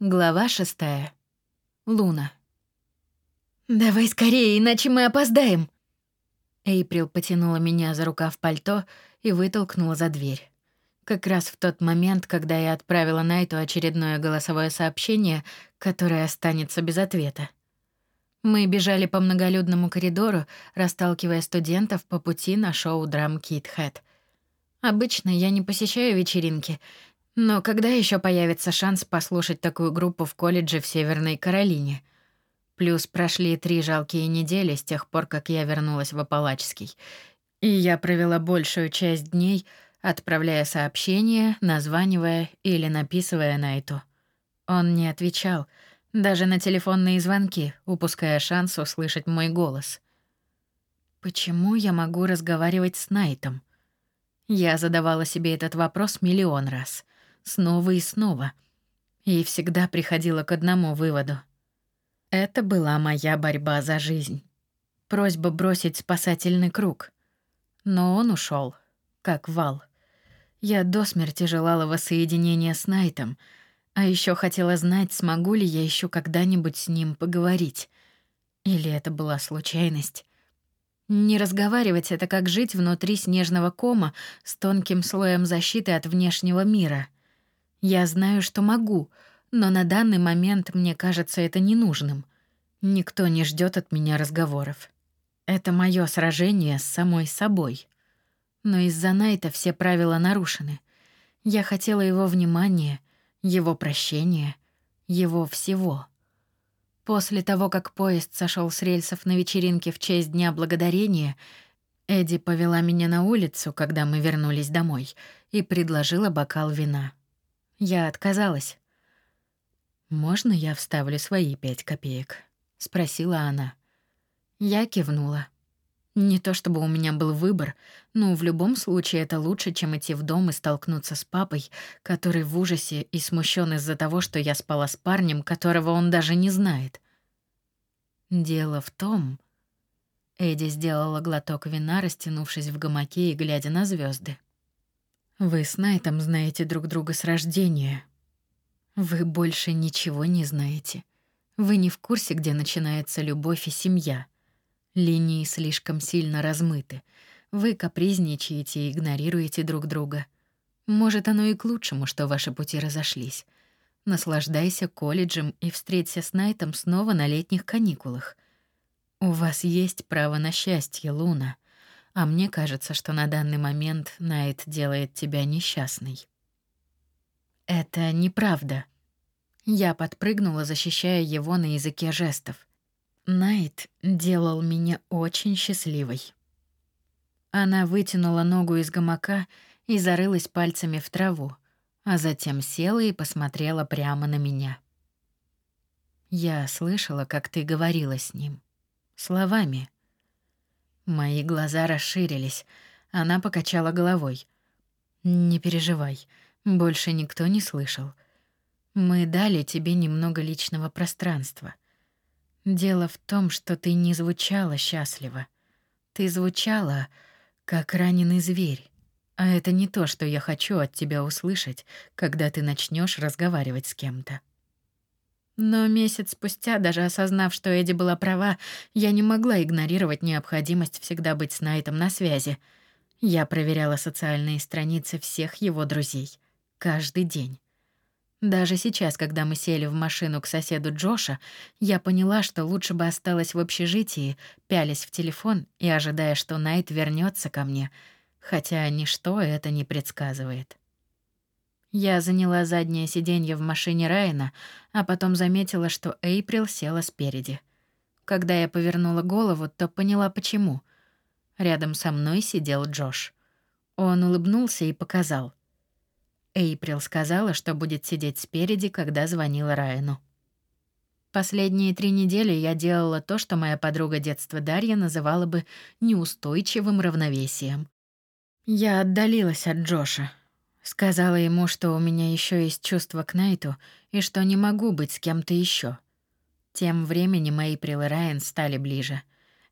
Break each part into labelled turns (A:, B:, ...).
A: Глава шестая. Луна. «Давай скорее, иначе мы опоздаем!» Эйприл потянула меня за рукав пальто и вытолкнула за дверь. Как раз в тот момент, когда я отправила Найту очередное голосовое сообщение, которое останется без ответа. Мы бежали по многолюдному коридору, расталкивая студентов по пути на шоу «Драм Кит Хэт». Обычно я не посещаю вечеринки — но когда еще появится шанс послушать такую группу в колледже в Северной Каролине? Плюс прошли три жалкие недели с тех пор, как я вернулась в Апалачский. И я провела большую часть дней, отправляя сообщения, названивая или написывая Найту. Он не отвечал, даже на телефонные звонки, упуская шанс услышать мой голос. Почему я могу разговаривать с Найтом? Я задавала себе этот вопрос миллион раз — снова и снова. И всегда приходила к одному выводу. Это была моя борьба за жизнь. Просьба бросить спасательный круг. Но он ушел, как вал. Я до смерти желала воссоединения с Найтом, а еще хотела знать, смогу ли я еще когда-нибудь с ним поговорить. Или это была случайность. Не разговаривать — это как жить внутри снежного кома с тонким слоем защиты от внешнего мира — я знаю, что могу, но на данный момент мне кажется это ненужным. Никто не ждет от меня разговоров. Это мое сражение с самой собой. Но из-за Найта все правила нарушены. Я хотела его внимания, его прощения, его всего. После того, как поезд сошел с рельсов на вечеринке в честь Дня Благодарения, Эдди повела меня на улицу, когда мы вернулись домой, и предложила бокал вина. Я отказалась. «Можно я вставлю свои пять копеек?» — спросила она. Я кивнула. Не то чтобы у меня был выбор, но в любом случае это лучше, чем идти в дом и столкнуться с папой, который в ужасе и смущен из-за того, что я спала с парнем, которого он даже не знает. Дело в том... Эдди сделала глоток вина, растянувшись в гамаке и глядя на звезды. Вы с Найтом знаете друг друга с рождения. Вы больше ничего не знаете. Вы не в курсе, где начинается любовь и семья. Линии слишком сильно размыты. Вы капризничаете и игнорируете друг друга. Может, оно и к лучшему, что ваши пути разошлись. Наслаждайся колледжем и встреться с Найтом снова на летних каникулах. У вас есть право на счастье, Луна. А мне кажется, что на данный момент Найт делает тебя несчастной. Это неправда. Я подпрыгнула, защищая его на языке жестов. Найт делал меня очень счастливой. Она вытянула ногу из гамака и зарылась пальцами в траву, а затем села и посмотрела прямо на меня. Я слышала, как ты говорила с ним. Словами. Мои глаза расширились. Она покачала головой. Не переживай, больше никто не слышал. Мы дали тебе немного личного пространства. Дело в том, что ты не звучала счастливо. Ты звучала как раненый зверь. А это не то, что я хочу от тебя услышать, когда ты начнешь разговаривать с кем-то. Но месяц спустя, даже осознав, что Эдди была права, я не могла игнорировать необходимость всегда быть с Найтом на связи. Я проверяла социальные страницы всех его друзей. Каждый день. Даже сейчас, когда мы сели в машину к соседу Джоша, я поняла, что лучше бы осталась в общежитии, пялясь в телефон и ожидая, что Найт вернется ко мне, хотя ничто это не предсказывает. Я заняла заднее сиденье в машине Райана, а потом заметила, что Эйприл села спереди. Когда я повернула голову, то поняла, почему. Рядом со мной сидел Джош. Он улыбнулся и показал. Эйприл сказала, что будет сидеть спереди, когда звонила Райану. Последние три недели я делала то, что моя подруга детства Дарья называла бы неустойчивым равновесием. Я отдалилась от Джоша, Сказала ему, что у меня еще есть чувство к Найту и что не могу быть с кем-то еще. Тем временем Эйприл и Райан стали ближе.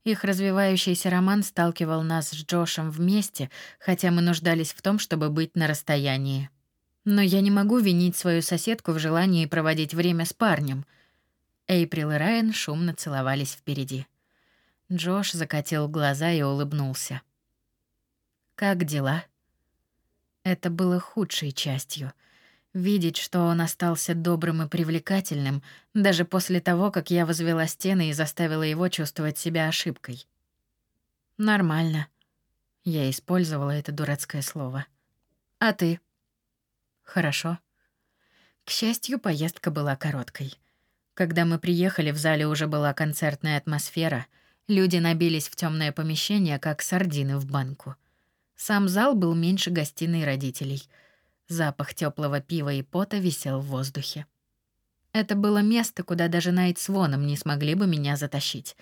A: Их развивающийся роман сталкивал нас с Джошем вместе, хотя мы нуждались в том, чтобы быть на расстоянии. Но я не могу винить свою соседку в желании проводить время с парнем. Эйприл и Райан шумно целовались впереди. Джош закатил глаза и улыбнулся. «Как дела?» Это было худшей частью. Видеть, что он остался добрым и привлекательным, даже после того, как я возвела стены и заставила его чувствовать себя ошибкой. «Нормально». Я использовала это дурацкое слово. «А ты?» «Хорошо». К счастью, поездка была короткой. Когда мы приехали, в зале уже была концертная атмосфера. Люди набились в темное помещение, как сардины в банку. Сам зал был меньше гостиной родителей. Запах теплого пива и пота висел в воздухе. Это было место, куда даже Найт с Воном не смогли бы меня затащить.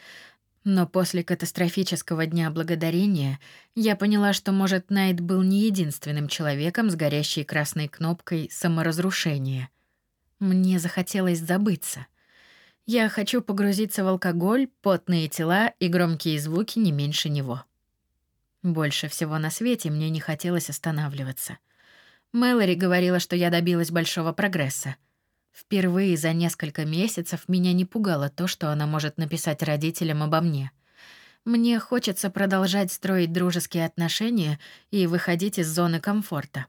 A: Но после катастрофического дня благодарения я поняла, что, может, Найт был не единственным человеком с горящей красной кнопкой саморазрушения. Мне захотелось забыться. Я хочу погрузиться в алкоголь, потные тела и громкие звуки не меньше него. Больше всего на свете мне не хотелось останавливаться. Мэлори говорила, что я добилась большого прогресса. Впервые за несколько месяцев меня не пугало то, что она может написать родителям обо мне. Мне хочется продолжать строить дружеские отношения и выходить из зоны комфорта.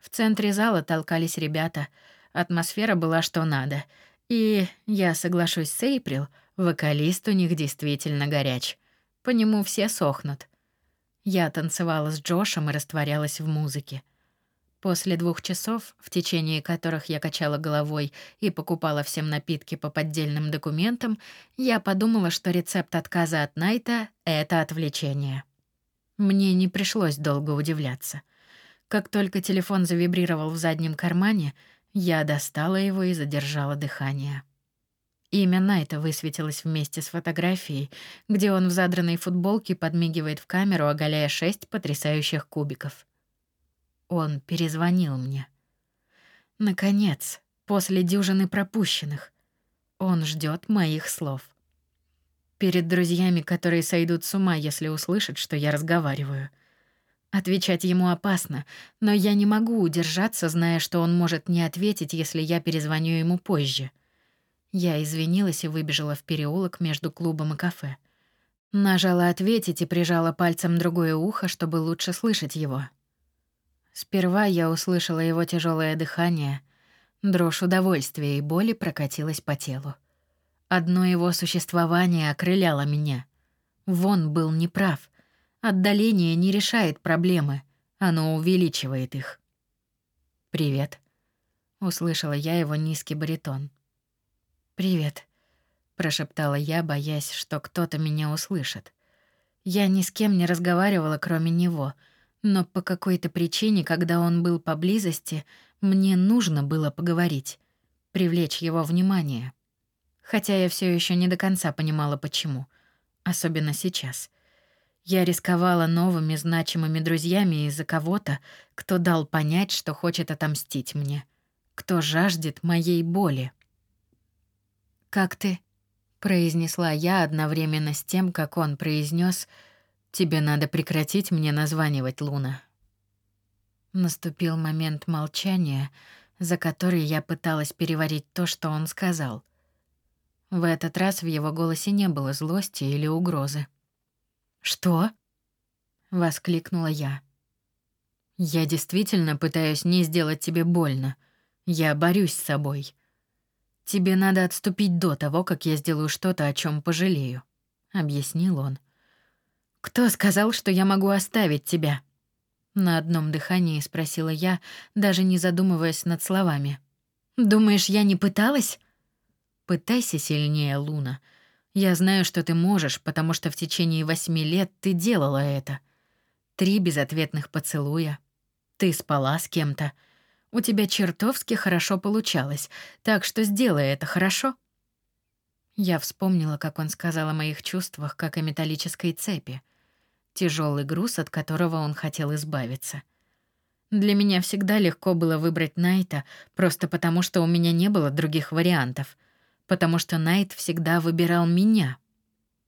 A: В центре зала толкались ребята. Атмосфера была что надо. И, я соглашусь с Эйприл, вокалист у них действительно горяч. По нему все сохнут. Я танцевала с Джошем и растворялась в музыке. После двух часов, в течение которых я качала головой и покупала всем напитки по поддельным документам, я подумала, что рецепт отказа от Найта — это отвлечение. Мне не пришлось долго удивляться. Как только телефон завибрировал в заднем кармане, я достала его и задержала дыхание. Имя Найта высветилось вместе с фотографией, где он в задранной футболке подмигивает в камеру, оголяя шесть потрясающих кубиков. Он перезвонил мне. Наконец, после дюжины пропущенных. Он ждет моих слов. Перед друзьями, которые сойдут с ума, если услышат, что я разговариваю. Отвечать ему опасно, но я не могу удержаться, зная, что он может не ответить, если я перезвоню ему позже. Я извинилась и выбежала в переулок между клубом и кафе. Нажала ответить и прижала пальцем другое ухо, чтобы лучше слышать его. Сперва я услышала его тяжелое дыхание, дрожь удовольствия и боли прокатилась по телу. Одно его существование окрыляло меня. Вон был неправ. Отдаление не решает проблемы, оно увеличивает их. «Привет», — услышала я его низкий баритон. «Привет», — прошептала я, боясь, что кто-то меня услышит. Я ни с кем не разговаривала, кроме него, но по какой-то причине, когда он был поблизости, мне нужно было поговорить, привлечь его внимание. Хотя я все еще не до конца понимала, почему. Особенно сейчас. Я рисковала новыми значимыми друзьями из-за кого-то, кто дал понять, что хочет отомстить мне, кто жаждет моей боли. «Как ты?» — произнесла я одновременно с тем, как он произнес «Тебе надо прекратить мне названивать, Луна». Наступил момент молчания, за который я пыталась переварить то, что он сказал. В этот раз в его голосе не было злости или угрозы. «Что?» — воскликнула я. «Я действительно пытаюсь не сделать тебе больно. Я борюсь с собой. «Тебе надо отступить до того, как я сделаю что-то, о чем пожалею», — объяснил он. «Кто сказал, что я могу оставить тебя?» На одном дыхании спросила я, даже не задумываясь над словами. «Думаешь, я не пыталась?» «Пытайся сильнее, Луна. Я знаю, что ты можешь, потому что в течение восьми лет ты делала это. Три безответных поцелуя. Ты спала с кем-то. У тебя чертовски хорошо получалось, так что сделай это хорошо». Я вспомнила, как он сказал о моих чувствах, как о металлической цепи. Тяжелый груз, от которого он хотел избавиться. Для меня всегда легко было выбрать Найта, просто потому что у меня не было других вариантов. Потому что Найт всегда выбирал меня.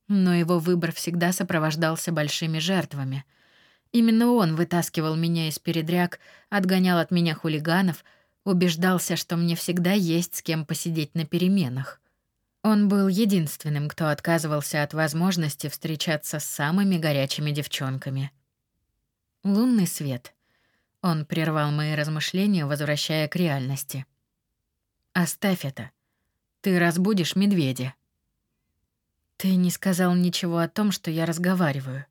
A: Но его выбор всегда сопровождался большими жертвами. Именно он вытаскивал меня из передряг, отгонял от меня хулиганов, убеждался, что мне всегда есть с кем посидеть на переменах. Он был единственным, кто отказывался от возможности встречаться с самыми горячими девчонками. Лунный свет. Он прервал мои размышления, возвращая к реальности. Оставь это. Ты разбудишь медведя. Ты не сказал ничего о том, что я разговариваю.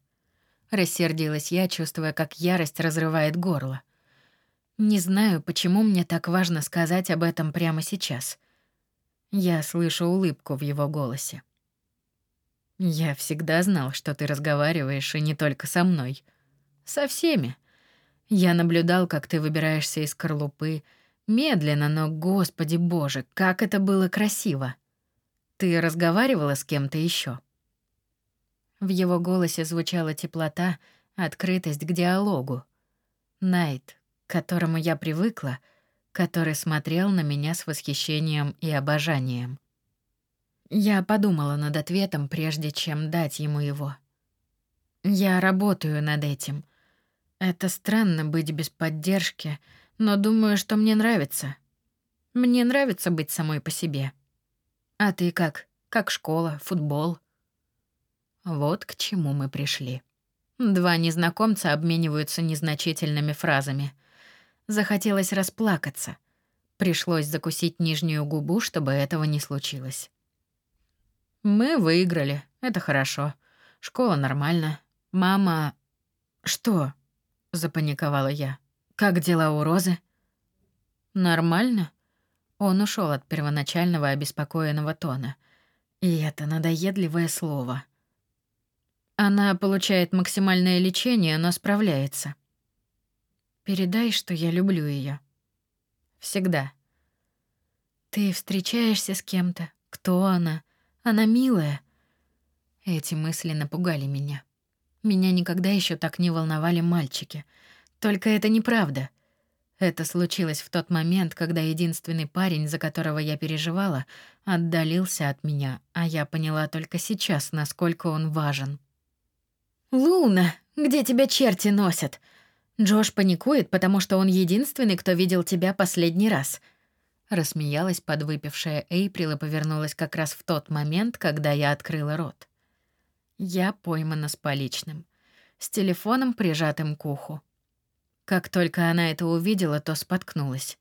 A: Рассердилась я, чувствуя, как ярость разрывает горло. Не знаю, почему мне так важно сказать об этом прямо сейчас. Я слышу улыбку в его голосе. Я всегда знал, что ты разговариваешь и не только со мной. Со всеми. Я наблюдал, как ты выбираешься из скорлупы, медленно, но, господи боже, как это было красиво. Ты разговаривала с кем-то еще? В его голосе звучала теплота, открытость к диалогу. Найт, к которому я привыкла, который смотрел на меня с восхищением и обожанием. Я подумала над ответом, прежде чем дать ему его. Я работаю над этим. Это странно быть без поддержки, но думаю, что мне нравится. Мне нравится быть самой по себе. А ты как? Как школа, футбол? Вот к чему мы пришли. Два незнакомца обмениваются незначительными фразами. Захотелось расплакаться. Пришлось закусить нижнюю губу, чтобы этого не случилось. Мы выиграли. Это хорошо. Школа нормально. Мама... Что? Запаниковала я. Как дела у Розы? Нормально. Он ушел от первоначального обеспокоенного тона. И это надоедливое слово. Она получает максимальное лечение, но справляется. Передай, что я люблю ее. Всегда. Ты встречаешься с кем-то? Кто она? Она милая. Эти мысли напугали меня. Меня никогда еще так не волновали мальчики. Только это неправда. Это случилось в тот момент, когда единственный парень, за которого я переживала, отдалился от меня, а я поняла только сейчас, насколько он важен. «Луна, где тебя черти носят?» Джош паникует, потому что он единственный, кто видел тебя последний раз. Рассмеялась подвыпившая Эйприл и повернулась как раз в тот момент, когда я открыла рот. Я поймана с поличным, с телефоном, прижатым к уху. Как только она это увидела, то споткнулась.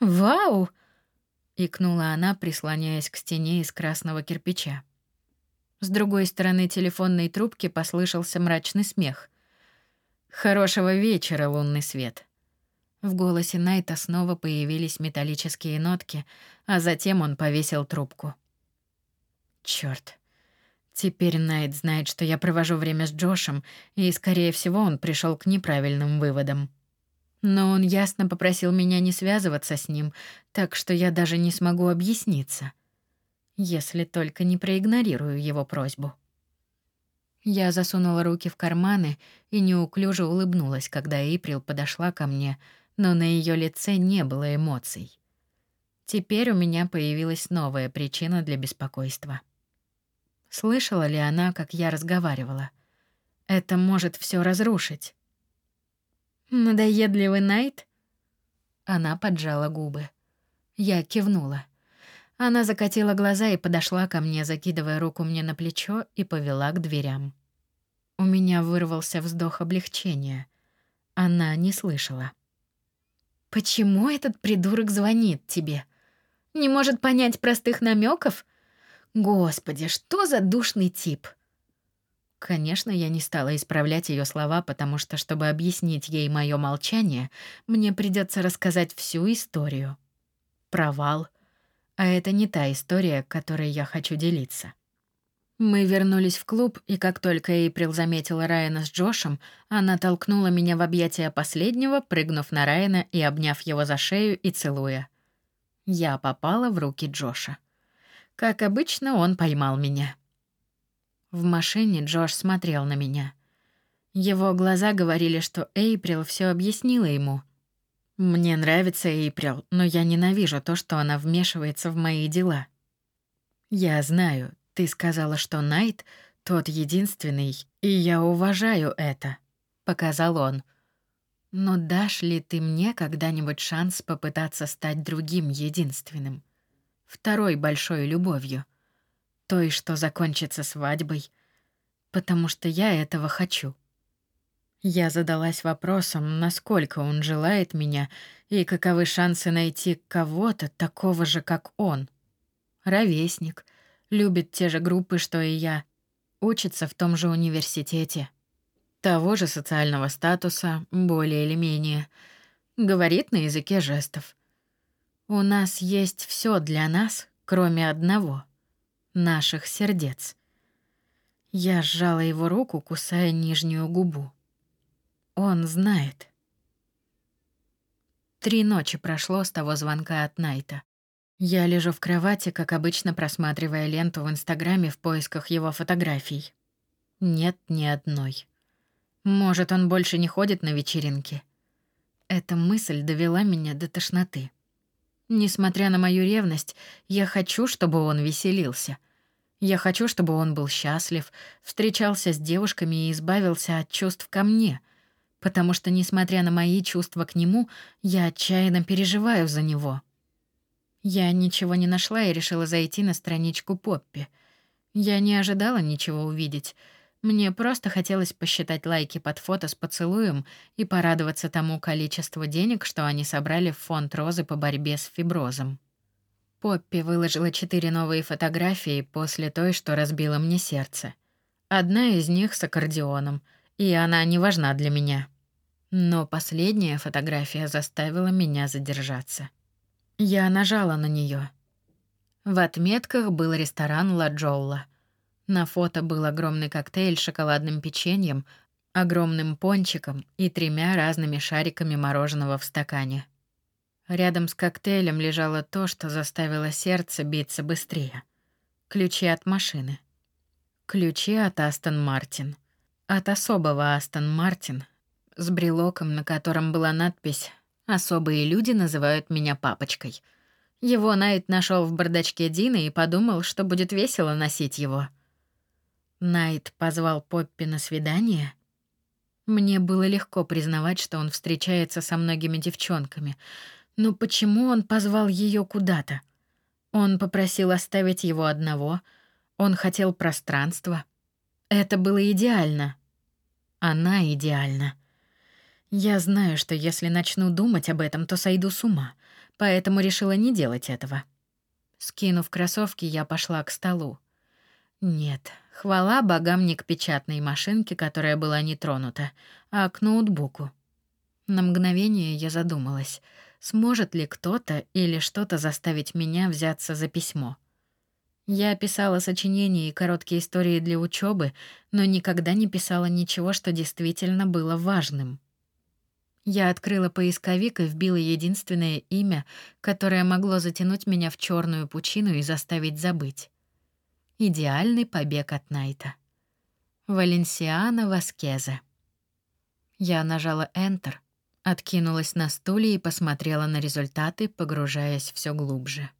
A: «Вау!» — икнула она, прислоняясь к стене из красного кирпича. С другой стороны телефонной трубки послышался мрачный смех. «Хорошего вечера, лунный свет». В голосе Найта снова появились металлические нотки, а затем он повесил трубку. Чёрт. Теперь Найт знает, что я провожу время с Джошем, и, скорее всего, он пришел к неправильным выводам. Но он ясно попросил меня не связываться с ним, так что я даже не смогу объясниться. Если только не проигнорирую его просьбу. Я засунула руки в карманы и неуклюже улыбнулась, когда Эйприл подошла ко мне, но на ее лице не было эмоций. Теперь у меня появилась новая причина для беспокойства. Слышала ли она, как я разговаривала? Это может все разрушить. Надоедливый Найт? Она поджала губы. Я кивнула. Она закатила глаза и подошла ко мне, закидывая руку мне на плечо и повела к дверям. У меня вырвался вздох облегчения. Она не слышала. Почему этот придурок звонит тебе? Не может понять простых намеков? Господи, что за душный тип? Конечно, я не стала исправлять ее слова, потому что, чтобы объяснить ей мое молчание, мне придется рассказать всю историю. Провал. А это не та история, которой я хочу делиться. Мы вернулись в клуб, и как только Эйприл заметила Райана с Джошем, она толкнула меня в объятия последнего, прыгнув на Райана и обняв его за шею и целуя. Я попала в руки Джоша. Как обычно, он поймал меня. В машине Джош смотрел на меня. Его глаза говорили, что Эйприл все объяснила ему. Мне нравится Эйприл, но я ненавижу то, что она вмешивается в мои дела. Я знаю, ты сказала, что Найт тот единственный, и я уважаю это. показал он. Но дашь ли ты мне когда-нибудь шанс попытаться стать другим единственным? Второй большой любовью. Той, что закончится свадьбой. Потому что я этого хочу. Я задалась вопросом, насколько он желает меня и каковы шансы найти кого-то такого же, как он. Ровесник, любит те же группы, что и я, учится в том же университете. Того же социального статуса, более или менее. Говорит на языке жестов. У нас есть все для нас, кроме одного — наших сердец. Я сжала его руку, кусая нижнюю губу. Он знает. Три ночи прошло с того звонка от Найта. Я лежу в кровати, как обычно, просматривая ленту в Инстаграме в поисках его фотографий. Нет ни одной. Может, он больше не ходит на вечеринки. Эта мысль довела меня до тошноты. Несмотря на мою ревность, я хочу, чтобы он веселился. Я хочу, чтобы он был счастлив, встречался с девушками и избавился от чувств ко мне, потому что, несмотря на мои чувства к нему, я отчаянно переживаю за него. Я ничего не нашла и решила зайти на страничку Поппи. Я не ожидала ничего увидеть. Мне просто хотелось посчитать лайки под фото с поцелуем и порадоваться тому количеству денег, что они собрали в фонд Розы по борьбе с фиброзом. Поппи выложила четыре новые фотографии после той, что разбила мне сердце. Одна из них с аккордеоном, и она не важна для меня. Но последняя фотография заставила меня задержаться. Я нажала на нее. В отметках был ресторан Ла Джолла. На фото был огромный коктейль с шоколадным печеньем, огромным пончиком и тремя разными шариками мороженого в стакане. Рядом с коктейлем лежало то, что заставило сердце биться быстрее. Ключи от машины. Ключи от Астон Мартин. От особого Астон Мартин с брелоком, на котором была надпись Особые люди называют меня папочкой. Его Найт нашел в бардачке Дины и подумал, что будет весело носить его. Найт позвал Поппи на свидание. Мне было легко признавать, что он встречается со многими девчонками. Но почему он позвал ее куда-то? Он попросил оставить его одного. Он хотел пространства. Это было идеально. Она идеальна. Я знаю, что если начну думать об этом, то сойду с ума, поэтому решила не делать этого. Скинув кроссовки, я пошла к столу. Нет, хвала богам не к печатной машинке, которая была не тронута, а к ноутбуку. На мгновение я задумалась, сможет ли кто-то или что-то заставить меня взяться за письмо. Я писала сочинения и короткие истории для учебы, но никогда не писала ничего, что действительно было важным. Я открыла поисковик и вбила единственное имя, которое могло затянуть меня в черную пучину и заставить забыть. Идеальный побег от Найта. Валенсиана Васкезе. Я нажала Enter, откинулась на стуле и посмотрела на результаты, погружаясь все глубже.